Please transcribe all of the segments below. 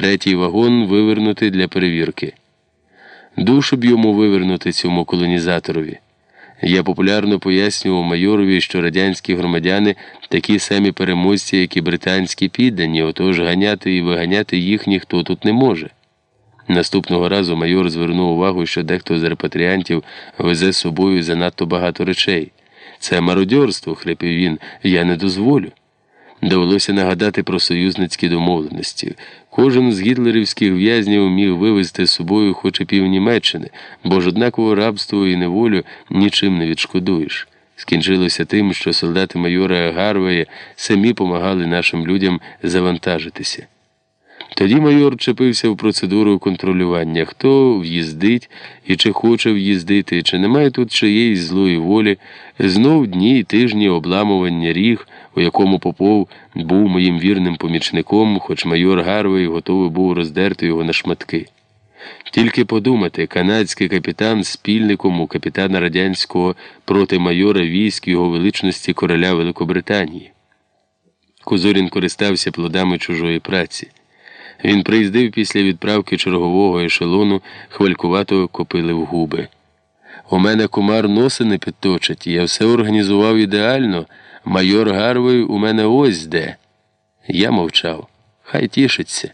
третій вагон вивернути для перевірки. Душу б йому вивернути цьому колонізаторові. Я популярно пояснював майорові, що радянські громадяни такі самі переможці, як і британські піддані, отож ганяти і виганяти їх ніхто тут не може. Наступного разу майор звернув увагу, що дехто з репатріантів везе з собою занадто багато речей. Це мародьорство, хрипів він, я не дозволю. Довелося нагадати про союзницькі домовленості. Кожен з гітлерівських в'язнів міг вивезти з собою хоч і пів Німеччини, бо ж однаково рабство і неволю нічим не відшкодуєш. Скінчилося тим, що солдати майора Гарвея самі помагали нашим людям завантажитися. Тоді майор чепився в процедуру контролювання, хто в'їздить і чи хоче в'їздити, чи немає тут чиєїсь злої волі, знов дні й тижні обламування ріг, у якому Попов був моїм вірним помічником, хоч майор Гарвей готовий був роздерти його на шматки. Тільки подумати, канадський капітан спільником у капітана радянського проти майора військ його величності короля Великобританії. Козорін користався плодами чужої праці. Він приїздив після відправки чергового ешелону, хвалькувато копили в губи. У мене кумар носи не підточить, я все організував ідеально. Майор Гарвей у мене ось де. Я мовчав. Хай тішиться.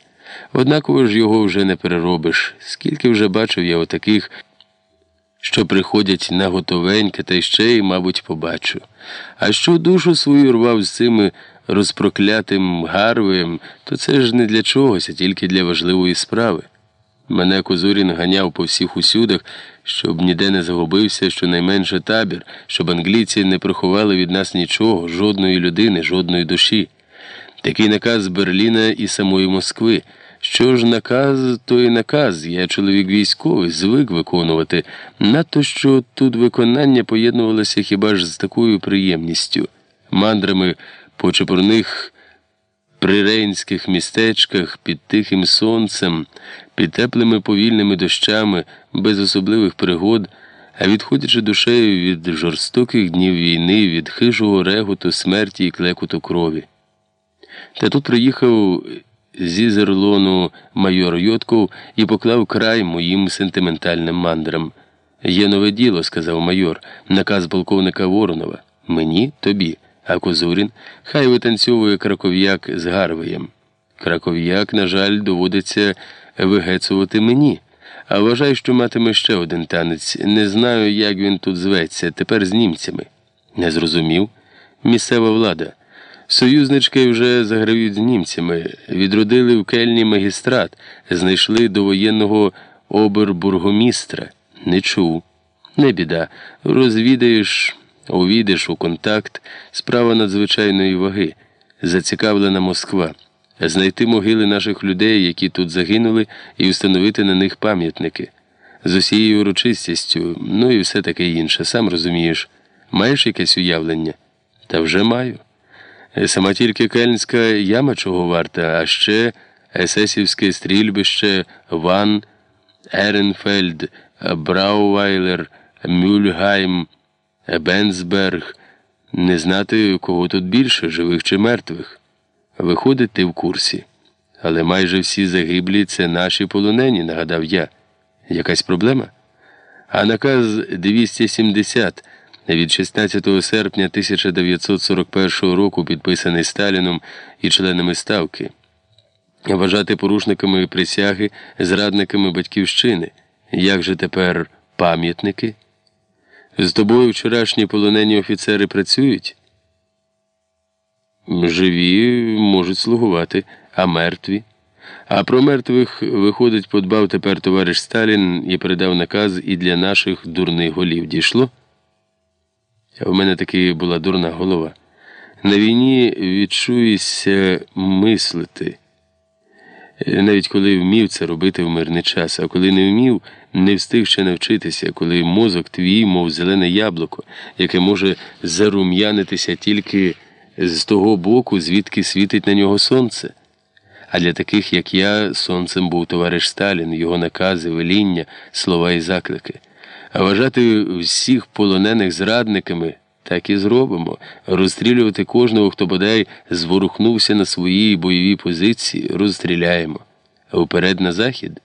Однаково ж його вже не переробиш. Скільки вже бачив я отаких, що приходять на готовеньке, та ще й, мабуть, побачу. А що душу свою рвав з цими розпроклятим Гарвеєм, то це ж не для чогось, а тільки для важливої справи. Мене Козурін ганяв по всіх усюдах, щоб ніде не загубився щонайменше табір, щоб англійці не приховали від нас нічого, жодної людини, жодної душі. Такий наказ Берліна і самої Москви. Що ж наказ, то і наказ. Я чоловік військовий, звик виконувати. Надто що тут виконання поєднувалося хіба ж з такою приємністю, мандрами по чепурних прирейнських містечках під тихим сонцем, під теплими повільними дощами, без особливих пригод, а відходячи душею від жорстоких днів війни, від хижого реготу, смерті і клекоту крові. Та тут приїхав зі зерлону майор Йотков і поклав край моїм сентиментальним мандрам. Є нове діло, сказав майор, наказ полковника Воронова. Мені, тобі, а Козурін хай витанцьовує краков'як з Гарвеєм. Краков'як, на жаль, доводиться вигецувати мені. А вважай, що матиме ще один танець. Не знаю, як він тут зветься, тепер з німцями. Не зрозумів. Місцева влада. Союзнички вже заграють з німцями, відродили в кельні магістрат, знайшли довоєнного обербургомістра. Не чув. Не біда. Розвідаєш, увійдеш у контакт, справа надзвичайної ваги, зацікавлена Москва. Знайти могили наших людей, які тут загинули, і встановити на них пам'ятники з усією урочистістю, ну і все таке інше. Сам розумієш, маєш якесь уявлення? Та вже маю. Сама тільки кельнська яма чого варта, а ще есесівське стрільбище Ван, Еренфельд, Браувайлер, Мюльгайм, Бенсберг. Не знати, кого тут більше, живих чи мертвих. Виходить, ти в курсі. Але майже всі загиблі це наші полонені, нагадав я. Якась проблема? А наказ 270 від 16 серпня 1941 року, підписаний Сталіном і членами Ставки, вважати порушниками присяги, зрадниками батьківщини. Як же тепер пам'ятники? З тобою вчорашні полонені офіцери працюють? Живі можуть слугувати, а мертві. А про мертвих, виходить, подбав тепер товариш Сталін і передав наказ і для наших дурних голів дійшло. В мене таки була дурна голова. На війні відчуєшся мислити, навіть коли вмів це робити в мирний час, а коли не вмів, не встиг ще навчитися, коли мозок твій, мов зелене яблуко, яке може зарум'янитися тільки з того боку, звідки світить на нього сонце. А для таких, як я, сонцем був товариш Сталін, його накази, веління, слова і заклики. А вважати всіх полонених зрадниками так і зробимо, розстрілювати кожного, хто бодай зворухнувся на своїй бойовій позиції, розстріляємо. вперед на захід.